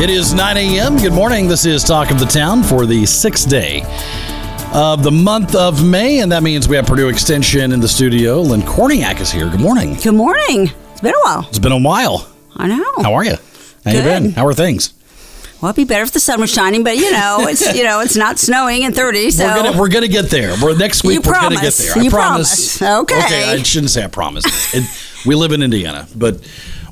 It is 9 a.m. Good morning. This is Talk of the Town for the sixth day of the month of May, and that means we have Purdue Extension in the studio. Lynn Korniak is here. Good morning. Good morning. It's been a while. It's been a while. I know. How are you? How you been? How are things? Well, it'd be better if the sun was shining, but you know, it's you know, it's not snowing in 30, so We're gonna we're gonna get there. We're next week. You we're gonna get promise. there. I You promise. promise. Okay. Okay. I shouldn't say I promise. It, we live in Indiana, but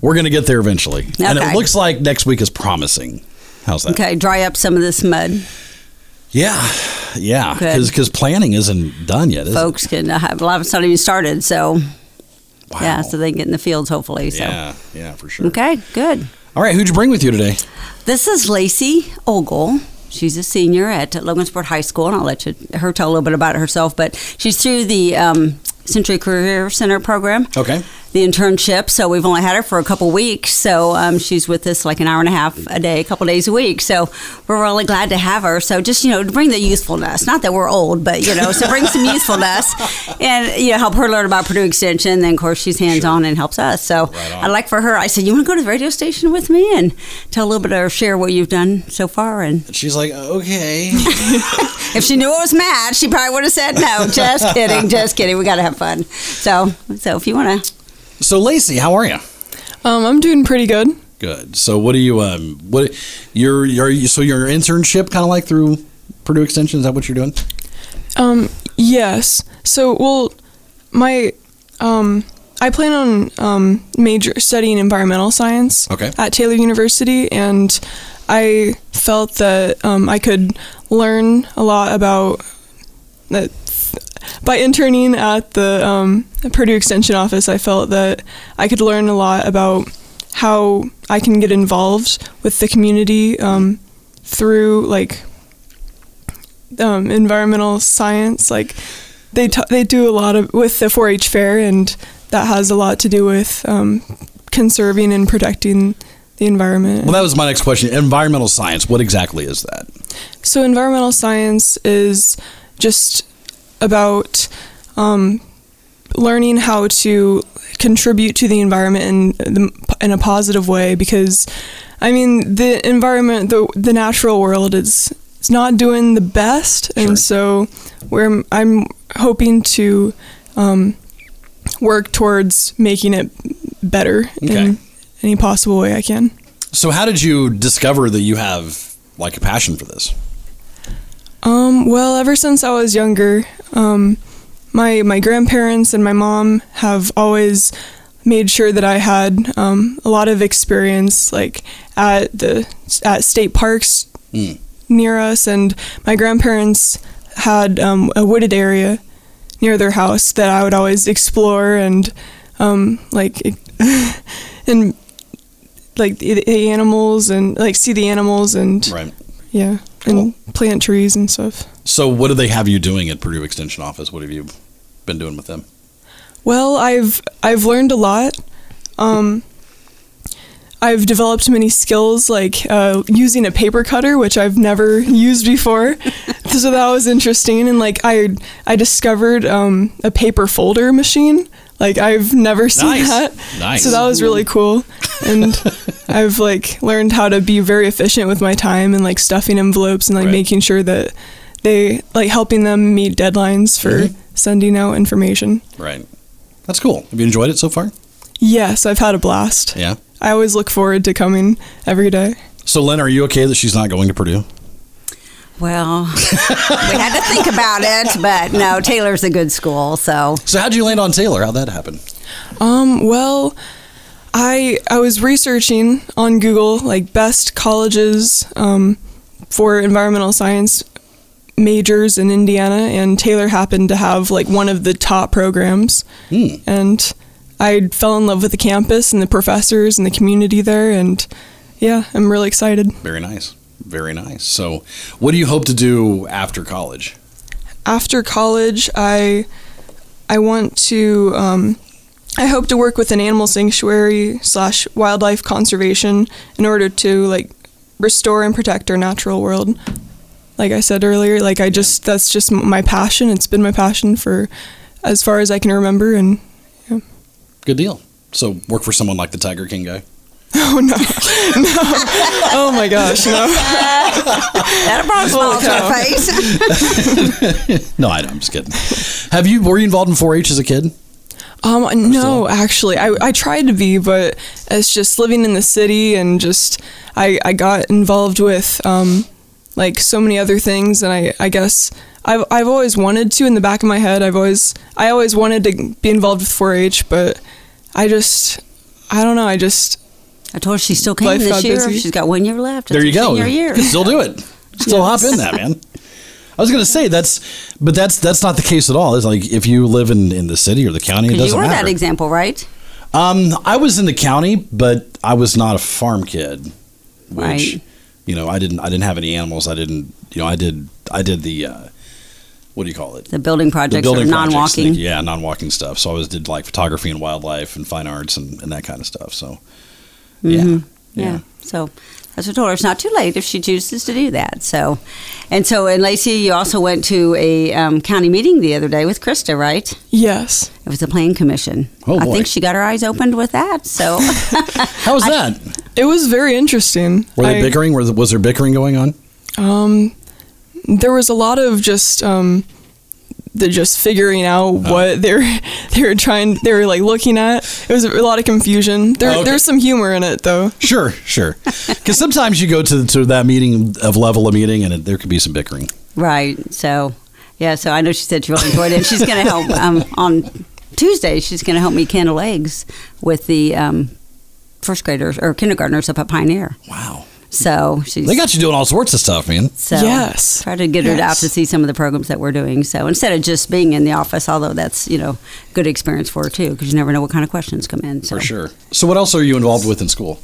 we're gonna get there eventually. And it looks like next week is promising. How's that? okay, dry up some of this mud. Yeah, yeah. Because planning isn't done yet, is Folks can uh, have a lot of it's not even started, so? Wow. yeah, so they can get in the fields hopefully. So Yeah, yeah, for sure. okay, good. All right, who'd you bring with you today? This is Lacey Ogle. She's a senior at Logansport High School, and I'll let you, her tell a little bit about herself. But she's through the um, Century Career Center program. Okay. The internship. So we've only had her for a couple weeks. So um, she's with us like an hour and a half a day, a couple days a week. So we're really glad to have her. So just you know, bring the youthfulness. Not that we're old, but you know, so bring some youthfulness and you know, help her learn about Purdue Extension. Then of course she's hands on and helps us. So Right. I'd like for her. I said, you want to go to the radio station with me and tell a little bit or share what you've done so far. And she's like, okay. if she knew it was mad, she probably would have said no. Just kidding, just kidding. We got to have fun. So so if you want to. So Lacey, how are you? Um, I'm doing pretty good. Good. So what do you um what you're you're so your internship kind of like through Purdue Extension? Is that what you're doing? Um, yes. So, well, my um, I plan on um, major studying environmental science Okay. at Taylor University, and I felt that um, I could learn a lot about that. By interning at the um, Purdue Extension office, I felt that I could learn a lot about how I can get involved with the community um, through like um, environmental science. Like they t- they do a lot of with the 4-H fair, and that has a lot to do with um, conserving and protecting the environment. Well, that was my next question. Environmental science. What exactly is that? So environmental science is just about um, learning how to contribute to the environment in the, in a positive way. Because, I mean, the environment, the the natural world is it's not doing the best, Sure. and so we're I'm hoping to um, work towards making it better Okay. in any possible way I can. So how did you discover that you have like a passion for this? Um, well, ever since I was younger, um, my my grandparents and my mom have always made sure that I had um, a lot of experience, like at the at state parks Mm. near us, and my grandparents had um, a wooded area near their house that I would always explore and um, like and like the, the animals and like see the animals and Right. yeah, and plant trees and stuff. So what do they have you doing at Purdue Extension office? What have you been doing with them? Well, I've I've learned a lot. Um, I've developed many skills like uh, using a paper cutter, which I've never used before. so that was interesting, and like I I discovered um, a paper folder machine. Like I've never seen Nice. that. Nice. So that was really cool, and I've like learned how to be very efficient with my time and like stuffing envelopes and like Right. making sure that they like helping them meet deadlines for Mhm. sending out information. Right. That's cool. Have you enjoyed it so far? Yes, I've had a blast. Yeah. I always look forward to coming every day. So Len, are you okay that she's not going to Purdue? Well, we had to think about it, but no, Taylor's a good school, so So how'd you land on Taylor? How'd that happen? Um, well, I I was researching on Google like best colleges um, for environmental science majors in Indiana, and Taylor happened to have like one of the top programs, Hmm. and I fell in love with the campus and the professors and the community there, and yeah, I'm really excited. Very nice. Very nice. So, what do you hope to do after college? After college, I I want to um, I hope to work with an animal sanctuary slash wildlife conservation in order to like restore and protect our natural world. Like I said earlier, like I just that's just my passion. It's been my passion for as far as I can remember, and yeah. Good deal. So, work for someone like the Tiger King guy. oh no, no, oh my gosh, no. That brought a smile to her face. No, I, don't I'm just kidding. Have you were you involved in 4-H as a kid? Um, no, actually, I, I tried to be, but it's just living in the city and just I, I got involved with um, like so many other things, and I, I guess I've I've always wanted to in the back of my head. I've always I always wanted to be involved with 4-H, but I just I don't know. I just I told her she still came Life this year. busy. She's got one year left. There It's you go. Senior year. Can still do it. Still hop in that, man. I was gonna say that's, but that's that's not the case at all. It's like if you live in, in the city or the county, it 'Cause you doesn't were matter. that example, right? Um, I was in the county, but I was not a farm kid. Which, Right. You know, I didn't. I didn't have any animals. I didn't. You know, I did. I did the. Uh, what do you call it? The building projects The projects building or projects, non-walking. Yeah, non-walking stuff. So I was did like photography and wildlife and fine arts and, and that kind of stuff. So, yeah, Mhm. Yeah. So that's what I told her. It's not too late if she chooses to do that. So, and so, and Lacey, you also went to a um, county meeting the other day with Krista, right? yes. It was the Plan Commission. Oh, I boy. think she got her eyes opened with that. So, How was that? It was very interesting. Were they I- bickering? Was, was there bickering going on? Um, there was a lot of just um, the just figuring out Oh. what they're they were trying. They were like looking at. It was a lot of confusion. There, Oh, okay. there's some humor in it though. Sure, sure. Because sometimes you go to to that meeting of level of meeting, and it, there could be some bickering. right. So, yeah. So I know she said she really enjoyed it. She's going to help um, on Tuesday. She's going to help me candle eggs with the um, first graders or kindergartners up at Pioneer. Wow, So she's they got you doing all sorts of stuff, man. So Yes. try to get her out to see some of the programs that we're doing. So instead of just being in the office, although that's you know good experience for her too, because you never know what kind of questions come in. So For sure. So, what else are you involved with in school?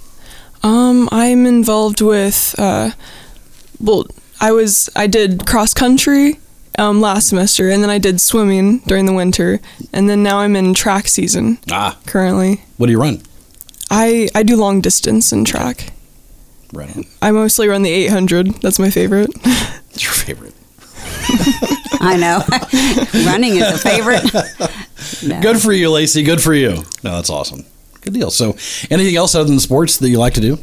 Um, I'm involved with. Uh, well, I was I did cross country um, last semester, and then I did swimming during the winter, and then now I'm in track season Ah, currently. what do you run? I I do long distance and track. Right on. I mostly run the 800. That's my favorite. It's your favorite. I know running is a favorite. No. Good for you, Lacey. Good for you. No, that's awesome. Good deal. So, anything else other than sports that you like to do?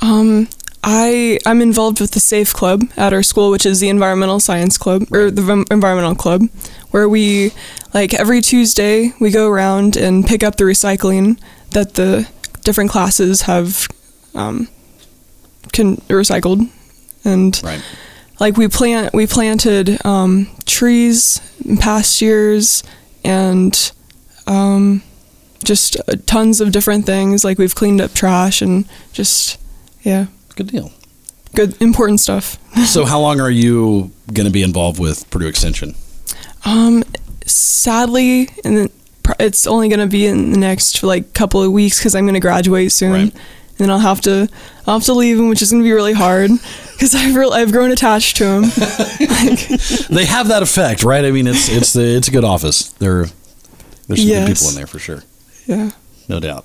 Um, I I'm involved with the Safe Club at our school, which is the Environmental Science Club or the Env- Environmental Club, where we like every Tuesday we go around and pick up the recycling that the different classes have um, can recycled, and Right. like we plant we planted um, trees in past years and um, just uh, tons of different things like we've cleaned up trash and just yeah Good deal. good important stuff so, how long are you going to be involved with Purdue Extension? um sadly and then pr- it's only going to be in the next like couple of weeks because i'm going to graduate soon Right. and then i'll have to i'll have to leave him which is going to be really hard because i've re- i've grown attached to him They have that effect, right? I mean, it's it's the it's a good office. There, there's some good people in there for sure, yeah no doubt.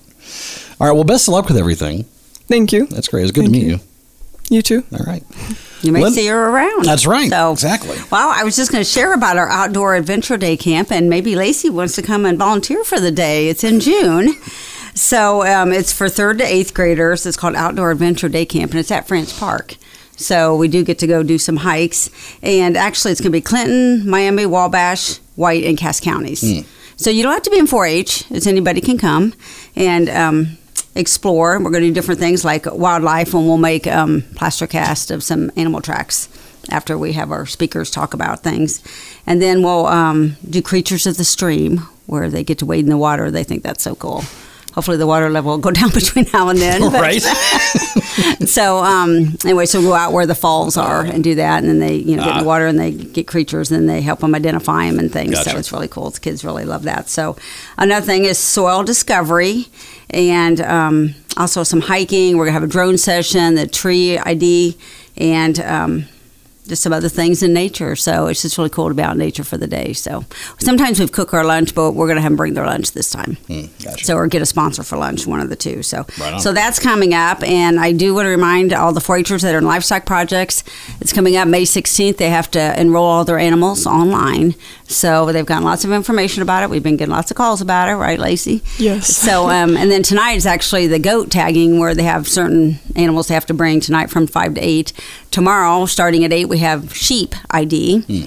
All right. Well, best of luck with everything. thank you That's great. It's good Thank to meet you. you. You too All right. You may Lynn- see her around. That's right. So Exactly. Well, I was just going to share about our outdoor adventure day camp, and maybe Lacey wants to come and volunteer for the day. It's in June. So um, it's for third to eighth graders. It's called Outdoor Adventure Day Camp, and it's at France Park. So we do get to go do some hikes, and actually it's going to be Clinton, Miami, Wabash, White, and Cass counties. So you don't have to be in 4-H; it's anybody can come and um, explore. We're going to do different things like wildlife, and we'll make um, plaster cast of some animal tracks after we have our speakers talk about things, and then we'll um, do creatures of the stream where they get to wade in the water. They think that's so cool. Hopefully the water level will go down between now and then. But- right? so um, anyway, so we go out where the falls are and do that, and then they you know get in Ah. the water and they get creatures and they help them identify them and things. Gotcha. So it's really cool. The kids really love that. So another thing is soil discovery and um, also some hiking. We're gonna have a drone session, the tree ID, and um, just some other things in nature. So it's just really cool to be out in nature for the day. So sometimes we've cook our lunch, but we're gonna have them bring their lunch this time. gotcha. So or get a sponsor for lunch, one of the two. So Right so that's coming up, and I do want to remind all the 4-Hers that are in livestock projects. It's coming up May 16th. They have to enroll all their animals online. So they've gotten lots of information about it. We've been getting lots of calls about it, right, Lacey? Yes. So um, and then tonight is actually the goat tagging where they have certain animals they have to bring tonight from five to eight. Tomorrow, starting at eight, we have sheep ID hmm.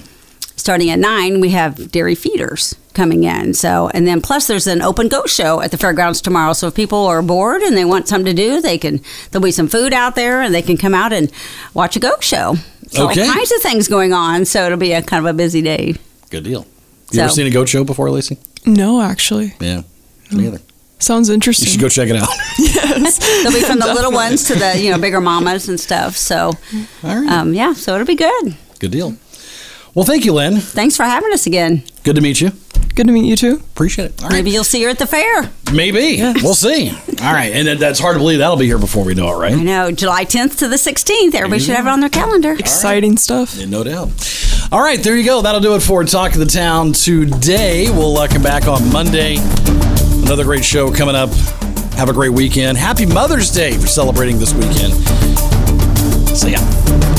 starting at nine, we have dairy feeders coming in. So, and then plus there's an open goat show at the fairgrounds tomorrow. So if people are bored and they want something to do, they can. There'll be some food out there, and they can come out and watch a goat show. So Okay. all kinds of things going on. So it'll be a kind of a busy day. Good deal. You ever seen a goat show before, Lacey? No, actually. Yeah. Me hmm. either. Sounds interesting. You should go check it out. Yes, they'll be from the little ones to the you know bigger mamas and stuff. So, All right. um, yeah, so it'll be good. Good deal. Well, thank you, Lynn. Thanks for having us again. Good to meet you. Good to meet you too. Appreciate it. All right. Maybe you'll see her at the fair. Maybe. We'll see. All right. And that's hard to believe that'll be here before we know it, right? I know July 10th to the 16th. Everybody should have it on their calendar. Exciting stuff. Yeah, no doubt. All right, there you go. That'll do it for Talk of the Town today. We'll uh, come back on Monday. Another great show coming up. Have a great weekend. Happy Mother's Day for celebrating this weekend. See ya.